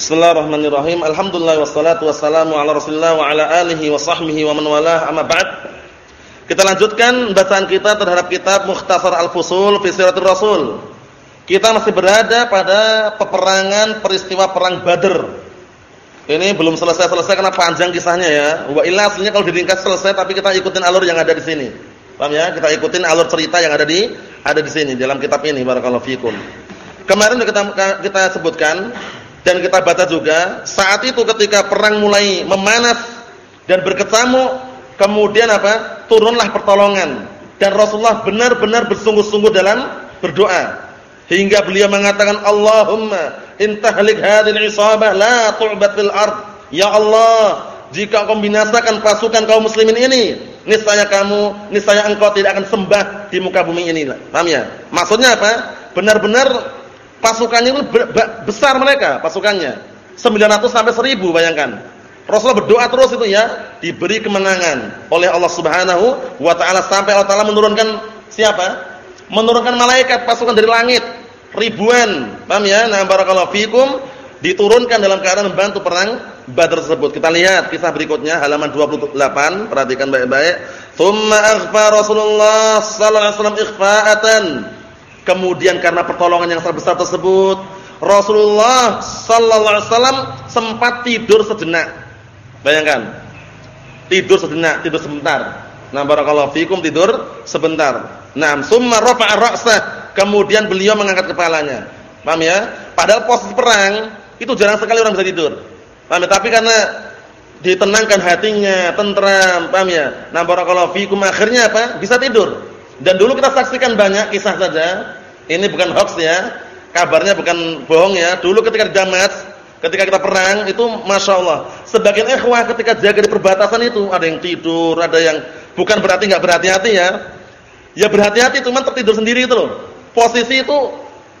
Bismillahirrahmanirrahim. Alhamdulillah wassalatu wassalamu ala Rasulillah wa ala alihi wa sahbihi wa man walah. Amma ba'd. Kita lanjutkan bacaan kita terhadap kitab Mukhtasar Al-Fusul fi Siratul Rasul. Kita masih berada pada peperangan peristiwa perang Badr. Ini belum selesai-selesai karena panjang kisahnya ya. Wa illa aslinya kalau diringkas selesai tapi kita ikutin alur yang ada di sini. Paham ya? Kita ikutin alur cerita yang ada di ada di sini dalam kitab ini barakallahu fikum. Kemarin kita kita sebutkan dan kita baca juga, saat itu ketika perang mulai memanas dan berkecamuk, kemudian apa? Turunlah pertolongan dan Rasulullah benar-benar bersungguh-sungguh dalam berdoa. Hingga beliau mengatakan, "Allahumma intahlik hadhil isabah la tu'bad fil ard." Ya Allah, jika kau binasakan pasukan kaum muslimin ini, niscaya kamu, niscaya engkau tidak akan sembah di muka bumi ini. Paham ya? Maksudnya apa? Benar-benar Pasukannya itu besar mereka, pasukannya. 900 sampai 1000 bayangkan. Rasulullah berdoa terus itu ya, diberi kemenangan oleh Allah Subhanahu wa taala sampai Allah taala menurunkan siapa? Menurunkan malaikat pasukan dari langit ribuan. Paham ya? Nah, barakallahu fikum diturunkan dalam keadaan membantu perang Badar tersebut. Kita lihat kisah berikutnya halaman 28, perhatikan baik-baik. Tsumma aghfa Rasulullah sallallahu alaihi wasallam ikhfa'atan Kemudian karena pertolongan yang besar tersebut, Rasulullah sallallahu alaihi wasallam sempat tidur sejenak. Bayangkan. Tidur sejenak, tidur sebentar. Nah, barakallahu fikum tidur sebentar. Nah, summa rafa'a ra'sah. Kemudian beliau mengangkat kepalanya. Paham ya? Padahal posisi perang itu jarang sekali orang bisa tidur. Paham ya? Tapi karena ditenangkan hatinya, tentram, paham ya? Nah, barakallahu fikum akhirnya apa? Bisa tidur. Dan dulu kita saksikan banyak kisah saja. Ini bukan hoax ya. Kabarnya bukan bohong ya. Dulu ketika di Damas, ketika kita perang itu Masya Allah. Sebagian ikhwah ketika jaga di perbatasan itu. Ada yang tidur, ada yang bukan berarti nggak berhati-hati ya. Ya berhati-hati cuma tertidur sendiri itu loh. Posisi itu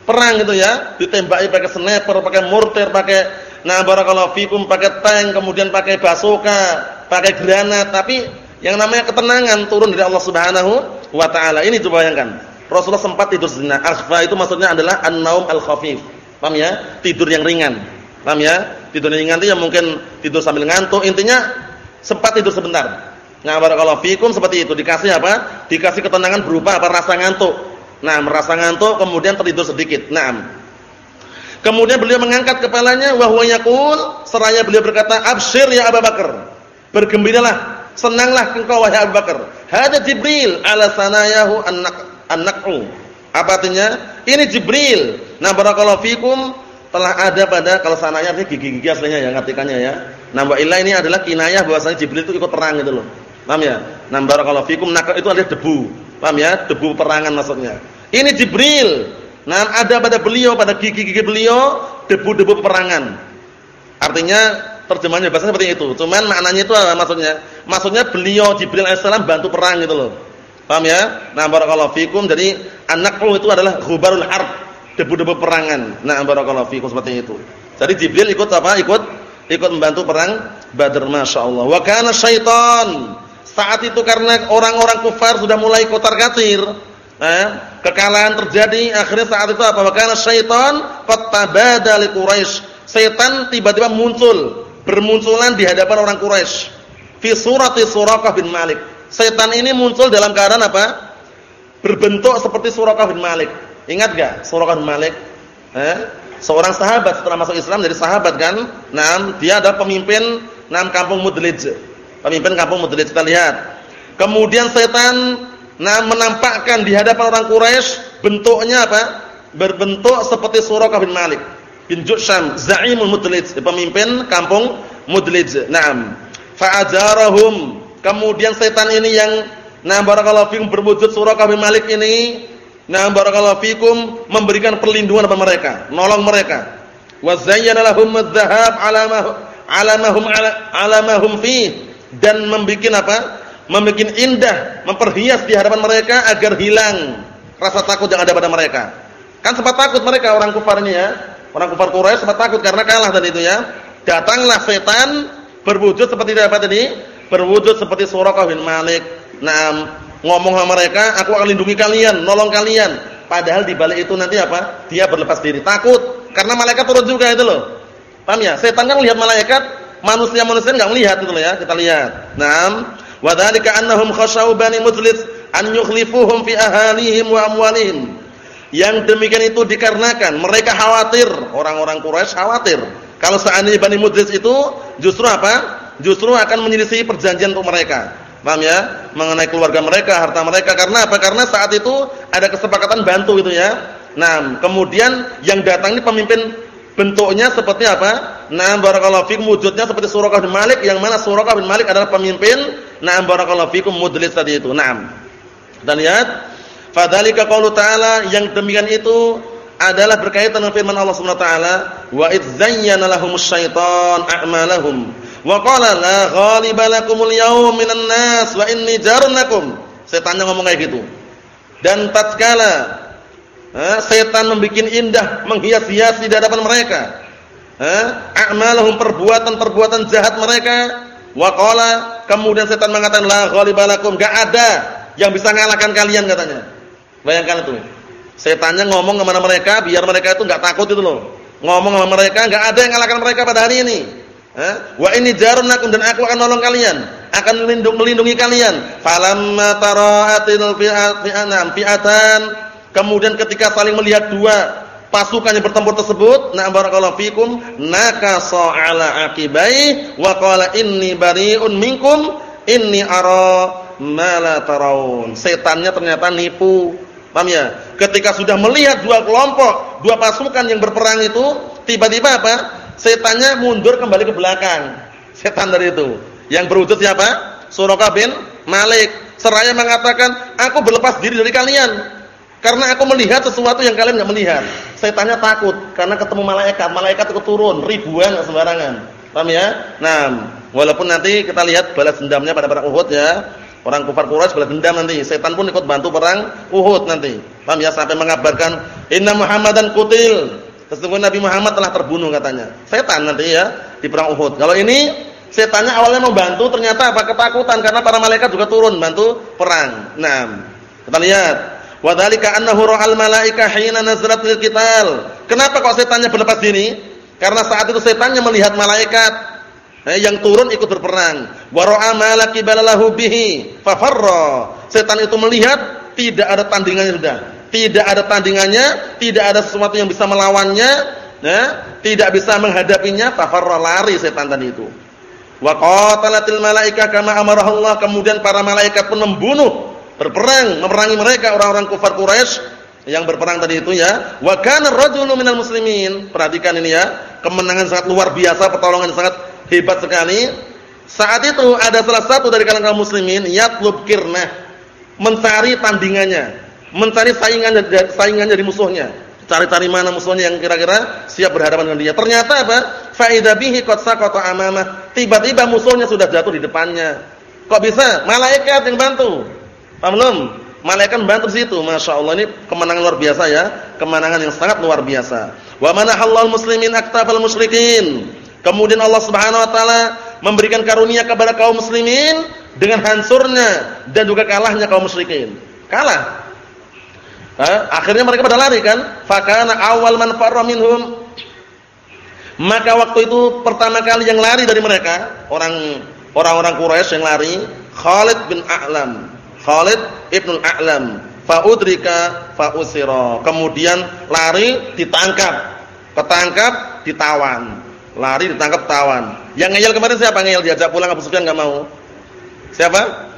perang gitu ya. Ditembaki pakai sniper, pakai mortir, pakai nah barakallahu fikum, pakai tank, kemudian pakai basoka, pakai granat. Tapi yang namanya ketenangan turun dari Allah Subhanahu wa taala. Ini coba bayangkan. Rasulullah sempat tidur sejenak. Akhfa itu maksudnya adalah an-naum al-khafif. Paham ya? Tidur yang ringan. Paham ya? Tidur yang ringan itu yang mungkin tidur sambil ngantuk. Intinya sempat tidur sebentar. Nah, barakallahu fikum seperti itu. Dikasih apa? Dikasih ketenangan berupa apa? Rasa ngantuk. Nah, merasa ngantuk kemudian tertidur sedikit. Naam. Kemudian beliau mengangkat kepalanya wa huwa seraya beliau berkata, "Absyir ya Abu Bakar." Bergembiralah Senanglah engkau wahai Abu Bakar. Hada Jibril ala sanayahu an-naq'u. Apa artinya? Ini Jibril. Nah, barakallahu fikum telah ada pada kalau sananya gigi-gigi aslinya ya ngartikannya ya. Nah, illa ini adalah kinayah bahwasanya Jibril itu ikut perang gitu loh. Paham ya? Nah, barakallahu fikum naq'u itu adalah debu. Paham ya? Debu perangan maksudnya. Ini Jibril. Nah, ada pada beliau pada gigi-gigi beliau debu-debu peperangan. Artinya terjemahnya bahasa seperti itu. Cuman maknanya itu apa maksudnya? Maksudnya beliau Jibril alaihissalam bantu perang gitu loh. Paham ya? Nah, barakallahu fikum. Jadi anakku itu adalah ghubarul harb, debu-debu perangan. Nah, barakallahu fikum seperti itu. Jadi Jibril ikut apa? Ikut ikut membantu perang Badar masyaallah. Wa kana syaitan. Saat itu karena orang-orang kufar sudah mulai kotar-katir, eh, kekalahan terjadi, akhirnya saat itu apa? Wa kana syaitan fattabada li Quraisy. Setan tiba-tiba muncul bermunculan di hadapan orang Quraisy. Fi surati Surakah bin Malik. Setan ini muncul dalam keadaan apa? Berbentuk seperti Surakah bin Malik. Ingat gak Surakah bin Malik? Eh? Seorang sahabat setelah masuk Islam dari sahabat kan? Nah, dia adalah pemimpin nam kampung Mudlij. Pemimpin kampung Mudlij kita lihat. Kemudian setan nah menampakkan di hadapan orang Quraisy bentuknya apa? Berbentuk seperti Surakah bin Malik bin Jusham za'imul Mudlij, pemimpin kampung Mudlij. Naam. Fa'ajarahum. Kemudian setan ini yang nah barakallahu fikum berwujud Surakah bin Malik ini nah barakallahu fikum memberikan perlindungan kepada mereka, nolong mereka. Wa zayyana lahum adh-dhahab alamahum alamahum fi dan membikin apa? Membikin indah, memperhias di hadapan mereka agar hilang rasa takut yang ada pada mereka. Kan sempat takut mereka orang kufar ini ya. Orang kufar Quraisy sempat takut karena kalah tadi itu ya. Datanglah setan berwujud seperti apa tadi? Berwujud seperti Surakah bin Malik. Nah, ngomong sama mereka, aku akan lindungi kalian, nolong kalian. Padahal di balik itu nanti apa? Dia berlepas diri, takut karena malaikat turun juga itu loh. Paham ya? Setan kan lihat malaikat, manusia-manusia enggak melihat gitu loh ya. Kita lihat. Naam. Wa annahum khasyau bani mujlis an yukhlifuhum fi ahalihim wa amwalihim. Yang demikian itu dikarenakan mereka khawatir, orang-orang Quraisy khawatir. Kalau seandainya Bani Mujlis itu justru apa? Justru akan menyelisih perjanjian untuk mereka. Paham ya? Mengenai keluarga mereka, harta mereka karena apa? Karena saat itu ada kesepakatan bantu gitu ya. Nah, kemudian yang datang ini pemimpin bentuknya seperti apa? Nah, barakallahu fikum wujudnya seperti Surakah bin Malik yang mana Surakah bin Malik adalah pemimpin. Nah, barakallahu fikum mudlis tadi itu. Nah. Dan lihat Fadzalika qaulu ta'ala yang demikian itu adalah berkaitan dengan firman Allah Subhanahu wa taala, "Wa idz zayyana lahumus syaitan a'malahum wa qala la ghaliba lakumul yawma minan nas wa inni jarun Setannya ngomong kayak gitu. Dan tatkala eh, setan membuat indah, menghias-hias di hadapan mereka, eh, a'malahum perbuatan-perbuatan jahat mereka, wa qala kemudian setan mengatakan la ghaliba lakum, enggak ada yang bisa ngalahkan kalian katanya. Bayangkan itu. Setannya ngomong ke mana mereka biar mereka itu enggak takut itu loh. Ngomong sama mereka enggak ada yang ngalahkan mereka pada hari ini. Eh? Wa ini jarunakum dan aku akan nolong kalian, akan melindungi, melindungi kalian. Falamma tara'atil fi'atan fi'atan kemudian ketika saling melihat dua pasukan yang bertempur tersebut, na barakallahu fikum, nakasa ala aqibai wa qala inni bari'un minkum inni ara ma la tarawun. Setannya ternyata nipu Paham ya? Ketika sudah melihat dua kelompok, dua pasukan yang berperang itu, tiba-tiba apa? Setannya mundur kembali ke belakang. Setan dari itu. Yang berwujud siapa? Suraka bin Malik. Seraya mengatakan, "Aku berlepas diri dari kalian." Karena aku melihat sesuatu yang kalian enggak melihat. Setannya takut karena ketemu malaikat. Malaikat itu turun ribuan sembarangan. Paham ya? Nah, walaupun nanti kita lihat balas dendamnya pada perang Uhud ya. Orang kufar Quraisy balas dendam nanti. Setan pun ikut bantu perang Uhud nanti. Paham ya? Sampai mengabarkan, "Inna Muhammadan qutil." Sesungguhnya Nabi Muhammad telah terbunuh katanya. Setan nanti ya di perang Uhud. Kalau ini setannya awalnya mau bantu ternyata apa? Ketakutan karena para malaikat juga turun bantu perang. Nah, kita lihat. Wa dzalika annahu ra'al malaika hina nazalat lil qital. Kenapa kok setannya berlepas diri? Karena saat itu setannya melihat malaikat eh, yang turun ikut berperang. Wa ra'a ma bihi. Setan itu melihat tidak ada tandingannya sudah. Tidak ada tandingannya, tidak ada sesuatu yang bisa melawannya, ya, tidak bisa menghadapinya, fafarra lari setan tadi itu. Wa qatalatil malaika kama Allah. Kemudian para malaikat pun membunuh, berperang, memerangi mereka orang-orang kufar Quraisy yang berperang tadi itu ya. Wa kana rajulun minal muslimin. Perhatikan ini ya, kemenangan sangat luar biasa, pertolongan sangat hebat sekali. Saat itu ada salah satu dari kalangan kaum muslimin yatlub kirnah, mencari tandingannya, mencari saingan saingannya dari musuhnya. Cari-cari mana musuhnya yang kira-kira siap berhadapan dengan dia. Ternyata apa? Faida bihi qad saqata amamah. Tiba-tiba musuhnya sudah jatuh di depannya. Kok bisa? Malaikat yang bantu. Paham belum? Malaikat bantu situ. Masya Allah ini kemenangan luar biasa ya. Kemenangan yang sangat luar biasa. Wa manahallahu muslimin aktabal musyrikin. Kemudian Allah Subhanahu wa taala memberikan karunia kepada kaum muslimin dengan hancurnya dan juga kalahnya kaum musyrikin. Kalah. Akhirnya mereka pada lari kan? Fakana awal man farra. Maka waktu itu pertama kali yang lari dari mereka, orang orang-orang Quraisy yang lari, Khalid bin A'lam. Khalid ibn A'lam. Fa'udrika fa'usira. Kemudian lari ditangkap. Ketangkap ditawan. Lari ditangkap tawan. Yang ngeyel kemarin siapa ngeyel diajak pulang Abu Sufyan enggak mau? Siapa?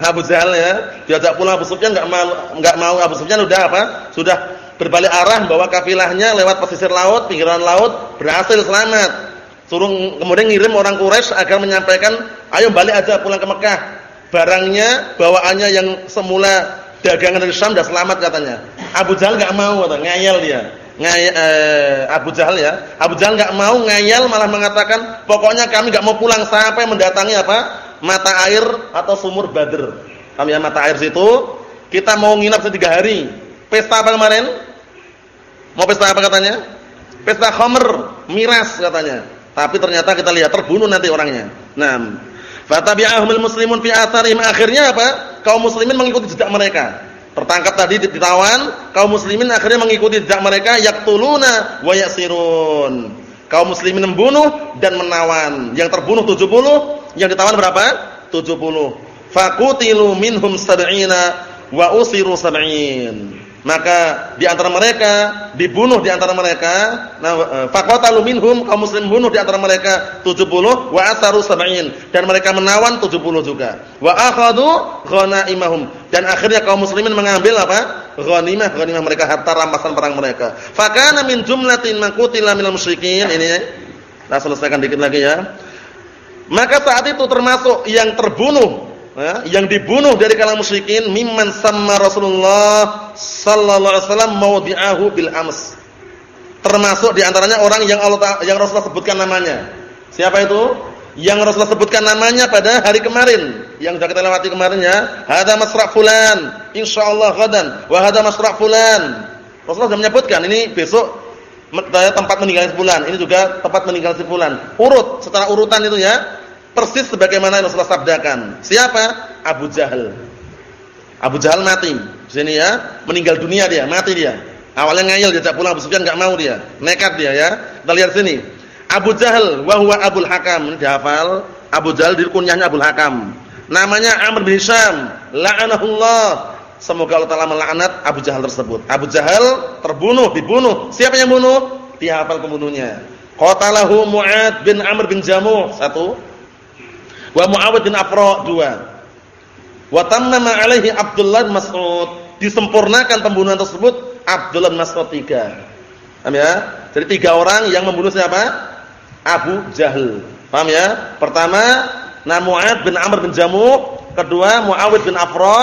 Abu Jahal ya. Diajak pulang Abu Sufyan enggak mau enggak mau Abu Sufyan udah apa? Sudah berbalik arah bawa kafilahnya lewat pesisir laut, pinggiran laut, berhasil selamat. Suruh kemudian ngirim orang Quraisy agar menyampaikan, "Ayo balik aja pulang ke Mekah." Barangnya, bawaannya yang semula dagangan dari Syam sudah selamat katanya. Abu Jahal enggak mau katanya, ngeyel dia ngay, eh, Abu Jahal ya. Abu Jahal enggak mau ngayal malah mengatakan, "Pokoknya kami enggak mau pulang sampai mendatangi apa? Mata air atau sumur Badr." Kami ya mata air situ, kita mau nginap setiga hari. Pesta apa kemarin? Mau pesta apa katanya? Pesta khamr, miras katanya. Tapi ternyata kita lihat terbunuh nanti orangnya. Nah, fatabi'ahumul muslimun fi atharihim akhirnya apa? Kaum muslimin mengikuti jejak mereka tertangkap tadi ditawan, kaum muslimin akhirnya mengikuti jejak mereka yaqtuluna wa yasirun. Kaum muslimin membunuh dan menawan. Yang terbunuh 70, yang ditawan berapa? 70. Faqutilu minhum sab'ina wa usiru sab'in maka di antara mereka dibunuh di antara mereka. Nah eh, faqatalu minhum kaum muslim bunuh di antara mereka 70 wa asaru sab'in. Dan mereka menawan 70 juga. Wa akhadhu ghanaimahum. Dan akhirnya kaum muslimin mengambil apa? Ghanimah ghanimah mereka harta rampasan perang mereka. Fakana min jumlatin maqutila minal musyrikin. Ini nah selesaikan dikit lagi ya. Maka saat itu termasuk yang terbunuh ya, yang dibunuh dari kalangan musyrikin mimman sama Rasulullah sallallahu alaihi wasallam maudhi'ahu bil ams. Termasuk di antaranya orang yang Allah yang Rasulullah sebutkan namanya. Siapa itu? Yang Rasulullah sebutkan namanya pada hari kemarin yang sudah kita lewati kemarin ya. Hada masra' fulan, insyaallah ghadan wa hada masra' fulan. Rasulullah sudah menyebutkan ini besok tempat meninggal fulan, ini juga tempat meninggal fulan. Urut secara urutan itu ya Persis sebagaimana yang Rasulullah sabdakan. Siapa? Abu Jahal. Abu Jahal mati. Sini ya, meninggal dunia dia, mati dia. Awalnya ngayal diajak pulang Abu Sufyan enggak mau dia. Nekat dia ya. Kita lihat sini. Abu Jahal wa Abul Hakam. Dihafal. Abu Jahal dikunyahnya Abul Hakam. Namanya Amr bin Hisham. La'anahullah. Semoga Allah Taala melaknat Abu Jahal tersebut. Abu Jahal terbunuh, dibunuh. Siapa yang bunuh? Dihafal pembunuhnya. Qatalahu Mu'ad bin Amr bin Jamuh. Satu. Wa Muawiyah bin Afra dua. Wa tammama alaihi Abdullah bin Mas'ud. Disempurnakan pembunuhan tersebut Abdullah bin Mas'ud tiga. Paham ya? Jadi tiga orang yang membunuh siapa? Abu Jahal. Paham ya? Pertama, Namu'ad bin Amr bin Jamu, kedua Muawiyah bin Afra,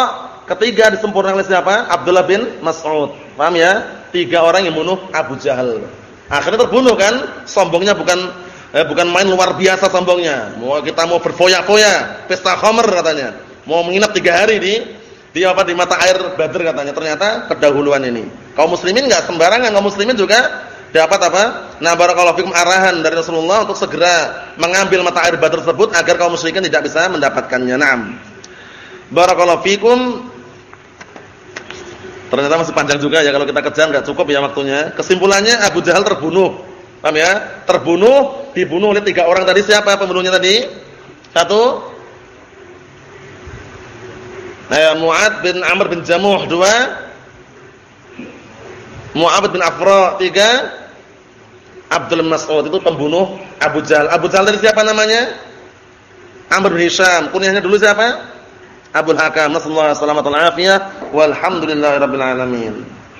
ketiga disempurnakan oleh siapa? Abdullah bin Mas'ud. Paham ya? Tiga orang yang membunuh Abu Jahal. Akhirnya terbunuh kan? Sombongnya bukan Eh, bukan main luar biasa sombongnya. Mau kita mau berfoya-foya, pesta khamr katanya. Mau menginap tiga hari di di apa di mata air Badr katanya. Ternyata kedahuluan ini. Kaum muslimin enggak sembarangan, kaum muslimin juga dapat apa? Nah, barakallahu fikum arahan dari Rasulullah untuk segera mengambil mata air Badr tersebut agar kaum muslimin tidak bisa mendapatkannya. Naam. Barakallahu fikum. Ternyata masih panjang juga ya kalau kita kejar enggak cukup ya waktunya. Kesimpulannya Abu Jahal terbunuh Paham ya? Terbunuh, dibunuh oleh tiga orang tadi. Siapa pembunuhnya tadi? Satu. Nah, Mu'ad bin Amr bin Jamuh. Dua. Mu'ad bin Afra. Tiga. Abdul Mas'ud. Itu pembunuh Abu Jahal. Abu Jahal tadi siapa namanya? Amr bin Hisham. Kunyahnya dulu siapa? Abul Hakam. Nasallahu alaihi wasallam. Walhamdulillahirabbil alamin.